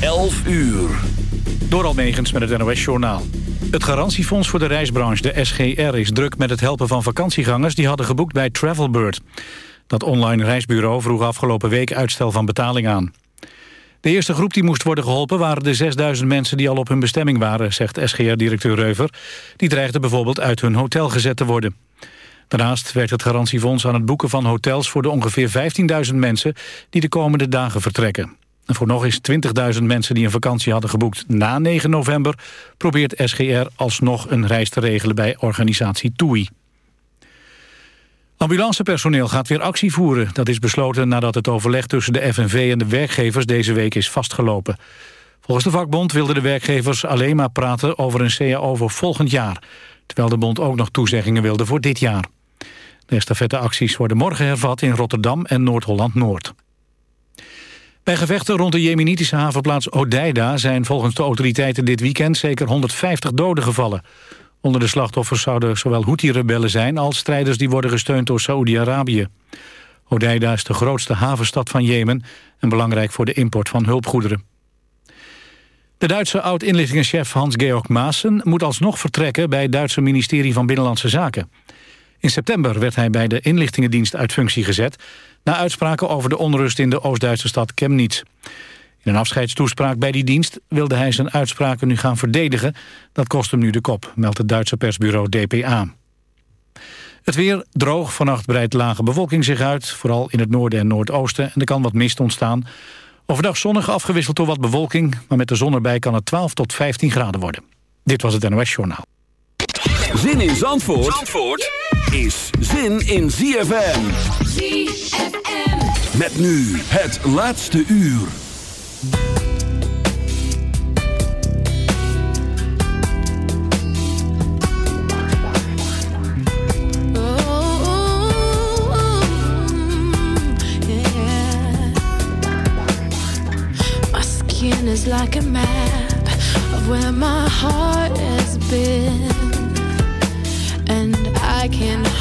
11 uur. Door Almegens met het NOS-journaal. Het garantiefonds voor de reisbranche, de SGR, is druk met het helpen van vakantiegangers... die hadden geboekt bij Travelbird. Dat online reisbureau vroeg afgelopen week uitstel van betaling aan. De eerste groep die moest worden geholpen waren de 6000 mensen die al op hun bestemming waren, zegt SGR-directeur Reuver. Die dreigden bijvoorbeeld uit hun hotel gezet te worden. Daarnaast werkt het garantiefonds aan het boeken van hotels voor de ongeveer 15.000 mensen die de komende dagen vertrekken. Voor nog eens 20.000 mensen die een vakantie hadden geboekt na 9 november... probeert SGR alsnog een reis te regelen bij organisatie TUI. Ambulancepersoneel gaat weer actie voeren. Dat is besloten nadat het overleg tussen de FNV en de werkgevers deze week is vastgelopen. Volgens de vakbond wilden de werkgevers alleen maar praten over een CAO voor volgend jaar. Terwijl de bond ook nog toezeggingen wilde voor dit jaar. De estafetteacties worden morgen hervat in Rotterdam en Noord-Holland-Noord. Bij gevechten rond de jemenitische havenplaats Odeida... zijn volgens de autoriteiten dit weekend zeker 150 doden gevallen. Onder de slachtoffers zouden zowel Houthi-rebellen zijn... als strijders die worden gesteund door Saoedi-Arabië. Odeida is de grootste havenstad van Jemen... en belangrijk voor de import van hulpgoederen. De Duitse oud-inlichtingenchef Hans-Georg Maassen... moet alsnog vertrekken bij het Duitse ministerie van Binnenlandse Zaken. In september werd hij bij de inlichtingendienst uit functie gezet... na uitspraken over de onrust in de Oost-Duitse stad Chemnitz. In een afscheidstoespraak bij die dienst wilde hij zijn uitspraken nu gaan verdedigen. Dat kost hem nu de kop, meldt het Duitse persbureau DPA. Het weer droog, vannacht breidt lage bewolking zich uit... vooral in het noorden en noordoosten, en er kan wat mist ontstaan. Overdag zonnig afgewisseld door wat bewolking... maar met de zon erbij kan het 12 tot 15 graden worden. Dit was het NOS Journaal. Zin in Zandvoort, Zandvoort is zin in ZFM. ZFM. Met nu het laatste uur. is like a map of where my heart has been.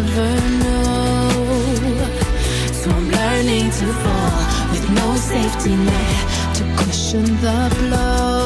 never know. So I'm learning to fall with no safety net to cushion the blow.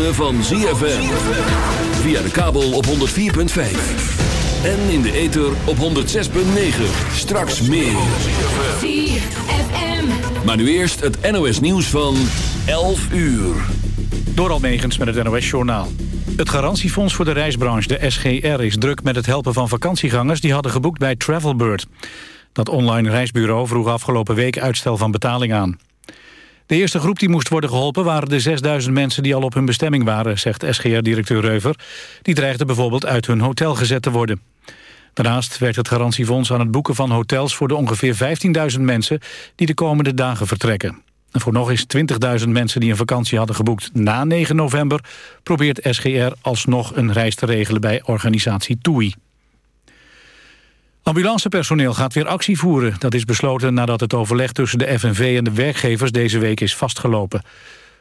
Ritme van ZFM. Via de kabel op 104.5. En in de ether op 106.9. Straks meer. ZFM. Maar nu eerst het NOS nieuws van 11 uur. Door Almegens met het NOS-journaal. Het garantiefonds voor de reisbranche, de SGR, is druk met het helpen van vakantiegangers die hadden geboekt bij Travelbird. Dat online reisbureau vroeg afgelopen week uitstel van betaling aan. De eerste groep die moest worden geholpen waren de 6000 mensen die al op hun bestemming waren, zegt SGR-directeur Reuver. Die dreigden bijvoorbeeld uit hun hotel gezet te worden. Daarnaast werkt het garantiefonds aan het boeken van hotels voor de ongeveer 15.000 mensen die de komende dagen vertrekken. En voor nog eens 20.000 mensen die een vakantie hadden geboekt na 9 november... probeert SGR alsnog een reis te regelen bij organisatie TUI. Ambulancepersoneel gaat weer actie voeren. Dat is besloten nadat het overleg tussen de FNV en de werkgevers deze week is vastgelopen.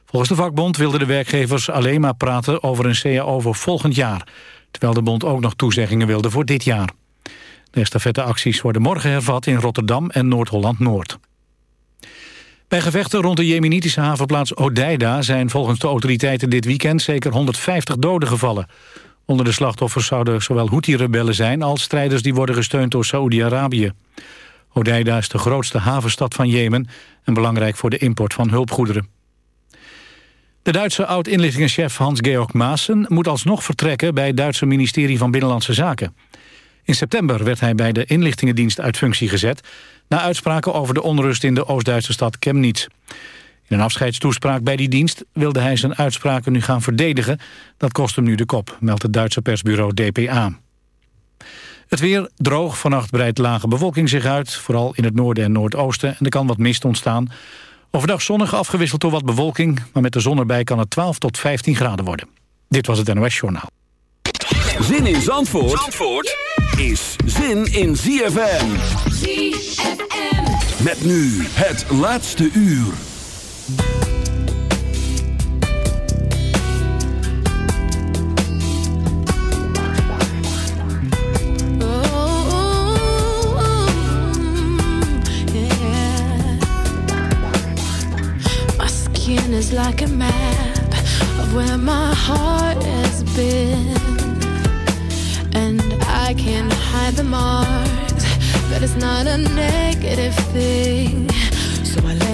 Volgens de vakbond wilden de werkgevers alleen maar praten over een CAO voor volgend jaar. Terwijl de bond ook nog toezeggingen wilde voor dit jaar. De estafetteacties worden morgen hervat in Rotterdam en Noord-Holland-Noord. Bij gevechten rond de jemenitische havenplaats Odeida... zijn volgens de autoriteiten dit weekend zeker 150 doden gevallen. Onder de slachtoffers zouden zowel Houthi-rebellen zijn... als strijders die worden gesteund door Saoedi-Arabië. Odeida is de grootste havenstad van Jemen... en belangrijk voor de import van hulpgoederen. De Duitse oud-inlichtingenchef Hans-Georg Maassen... moet alsnog vertrekken bij het Duitse ministerie van Binnenlandse Zaken. In september werd hij bij de inlichtingendienst uit functie gezet... na uitspraken over de onrust in de Oost-Duitse stad Chemnitz. In een afscheidstoespraak bij die dienst wilde hij zijn uitspraken nu gaan verdedigen. Dat kost hem nu de kop, meldt het Duitse persbureau DPA. Het weer droog, vannacht breidt lage bewolking zich uit... vooral in het noorden en noordoosten, en er kan wat mist ontstaan. Overdag zonnig afgewisseld door wat bewolking... maar met de zon erbij kan het 12 tot 15 graden worden. Dit was het NOS Journaal. Zin in Zandvoort, Zandvoort is zin in ZFM. ZFM. Met nu het laatste uur. Skin is like a map of where my heart has been. And I can hide the marks, but it's not a negative thing.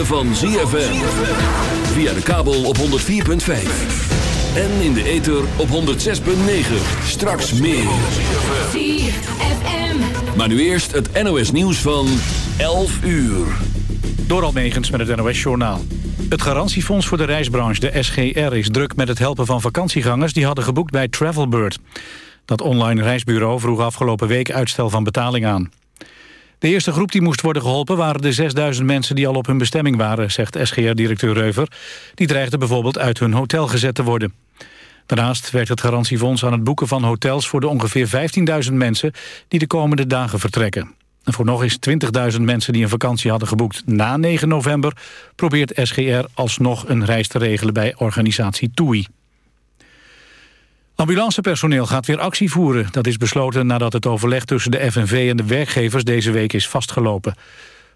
Ritme van ZFM. Via de kabel op 104.5. En in de ether op 106.9. Straks meer. ZFM. Maar nu eerst het NOS nieuws van 11 uur. Door Almegens met het NOS-journaal. Het garantiefonds voor de reisbranche, de SGR, is druk met het helpen van vakantiegangers... die hadden geboekt bij Travelbird. Dat online reisbureau vroeg afgelopen week uitstel van betaling aan. De eerste groep die moest worden geholpen waren de 6000 mensen die al op hun bestemming waren, zegt SGR-directeur Reuver. Die dreigden bijvoorbeeld uit hun hotel gezet te worden. Daarnaast werkt het garantiefonds aan het boeken van hotels voor de ongeveer 15.000 mensen die de komende dagen vertrekken. En voor nog eens 20.000 mensen die een vakantie hadden geboekt na 9 november... probeert SGR alsnog een reis te regelen bij organisatie TUI. Ambulancepersoneel gaat weer actie voeren. Dat is besloten nadat het overleg tussen de FNV en de werkgevers deze week is vastgelopen.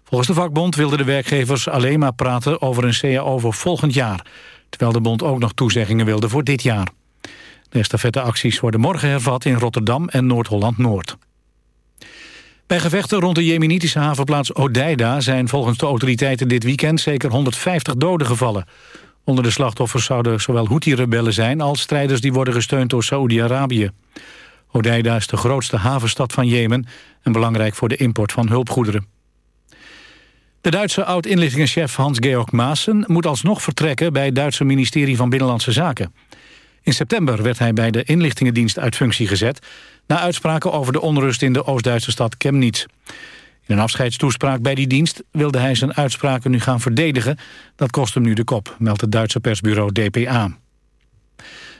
Volgens de vakbond wilden de werkgevers alleen maar praten over een CAO voor volgend jaar. Terwijl de bond ook nog toezeggingen wilde voor dit jaar. De estafetteacties worden morgen hervat in Rotterdam en Noord-Holland-Noord. Bij gevechten rond de jemenitische havenplaats Odeida... zijn volgens de autoriteiten dit weekend zeker 150 doden gevallen. Onder de slachtoffers zouden zowel Houthi-rebellen zijn... als strijders die worden gesteund door Saoedi-Arabië. Odeida is de grootste havenstad van Jemen... en belangrijk voor de import van hulpgoederen. De Duitse oud-inlichtingenchef Hans-Georg Maassen... moet alsnog vertrekken bij het Duitse ministerie van Binnenlandse Zaken. In september werd hij bij de inlichtingendienst uit functie gezet... na uitspraken over de onrust in de Oost-Duitse stad Chemnitz. In een afscheidstoespraak bij die dienst wilde hij zijn uitspraken nu gaan verdedigen. Dat kost hem nu de kop, meldt het Duitse persbureau DPA.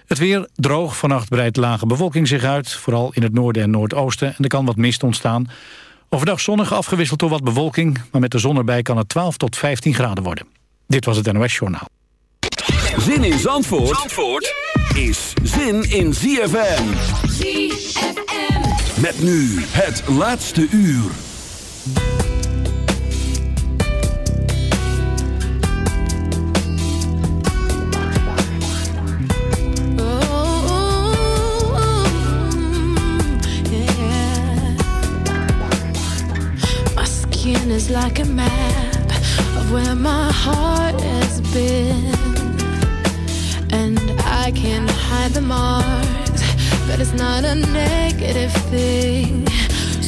Het weer droog, vannacht breidt lage bewolking zich uit... vooral in het noorden en noordoosten, en er kan wat mist ontstaan. Overdag zonnig afgewisseld door wat bewolking... maar met de zon erbij kan het 12 tot 15 graden worden. Dit was het NOS Journaal. Zin in Zandvoort, Zandvoort is zin in ZFM. ZFM. Met nu het laatste uur. Oh, skin is like a map of where my heart has been. And I can hide the marks, but it's not a negative thing.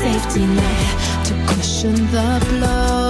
Safety net to cushion the blow.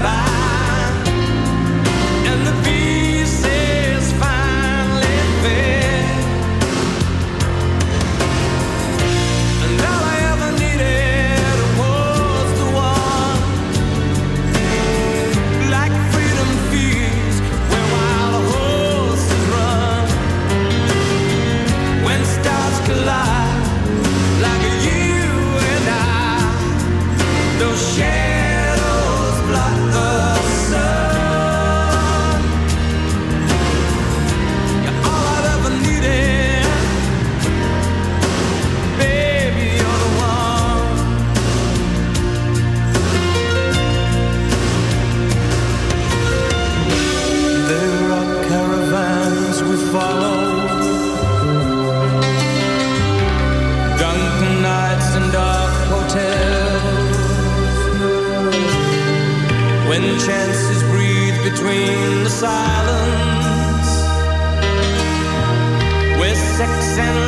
Bye. silence. With sex and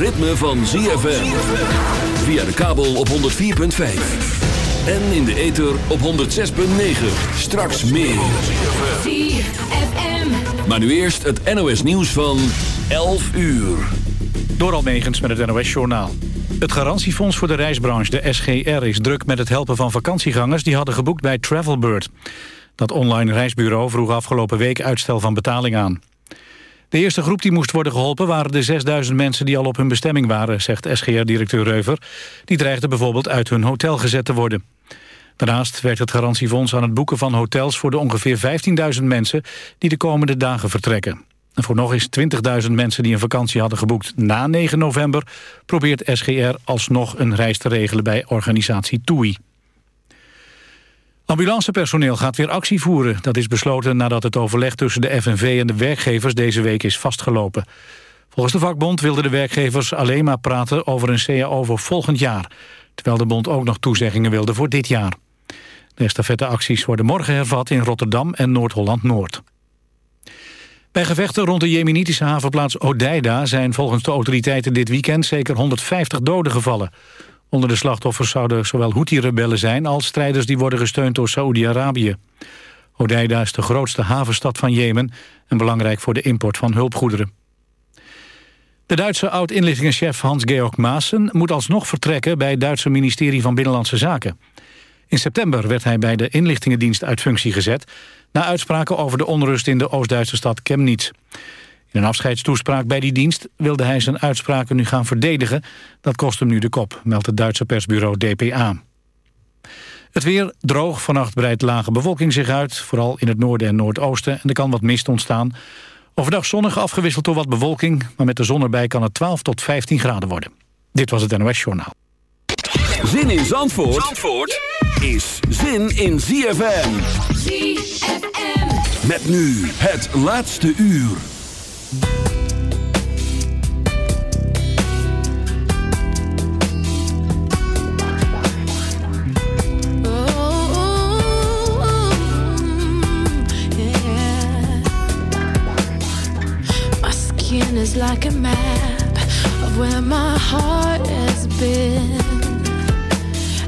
Ritme van ZFM. Via de kabel op 104.5. En in de ether op 106.9. Straks meer. Maar nu eerst het NOS nieuws van 11 uur. Door Almegens met het NOS-journaal. Het garantiefonds voor de reisbranche, de SGR, is druk met het helpen van vakantiegangers... die hadden geboekt bij Travelbird. Dat online reisbureau vroeg afgelopen week uitstel van betaling aan. De eerste groep die moest worden geholpen waren de 6000 mensen die al op hun bestemming waren, zegt SGR-directeur Reuver. Die dreigden bijvoorbeeld uit hun hotel gezet te worden. Daarnaast werkt het garantiefonds aan het boeken van hotels voor de ongeveer 15.000 mensen die de komende dagen vertrekken. En voor nog eens 20.000 mensen die een vakantie hadden geboekt na 9 november probeert SGR alsnog een reis te regelen bij organisatie TUI. Ambulancepersoneel gaat weer actie voeren. Dat is besloten nadat het overleg tussen de FNV en de werkgevers deze week is vastgelopen. Volgens de vakbond wilden de werkgevers alleen maar praten over een CAO voor volgend jaar. Terwijl de bond ook nog toezeggingen wilde voor dit jaar. De estafetteacties worden morgen hervat in Rotterdam en Noord-Holland-Noord. Bij gevechten rond de jemenitische havenplaats Odeida... zijn volgens de autoriteiten dit weekend zeker 150 doden gevallen. Onder de slachtoffers zouden zowel Houthi-rebellen zijn... als strijders die worden gesteund door Saoedi-Arabië. Odeida is de grootste havenstad van Jemen... en belangrijk voor de import van hulpgoederen. De Duitse oud-inlichtingenchef Hans-Georg Maassen... moet alsnog vertrekken bij het Duitse ministerie van Binnenlandse Zaken. In september werd hij bij de inlichtingendienst uit functie gezet... na uitspraken over de onrust in de Oost-Duitse stad Chemnitz. In een afscheidstoespraak bij die dienst wilde hij zijn uitspraken nu gaan verdedigen. Dat kost hem nu de kop, meldt het Duitse persbureau DPA. Het weer droog, vannacht breidt lage bewolking zich uit... vooral in het noorden en noordoosten, en er kan wat mist ontstaan. Overdag zonnig, afgewisseld door wat bewolking... maar met de zon erbij kan het 12 tot 15 graden worden. Dit was het NOS Journaal. Zin in Zandvoort, Zandvoort is zin in ZFM. ZFM. Met nu het laatste uur. Skin is like a map of where my heart has been.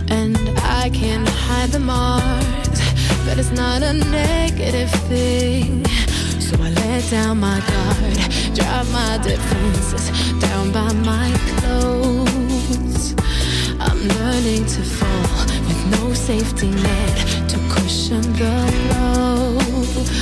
And I can hide the marks, but it's not a negative thing. Let down my guard, drop my defenses down by my clothes. I'm learning to fall with no safety net to cushion the blow.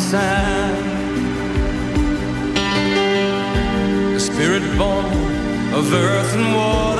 sand. The spirit born of earth and water.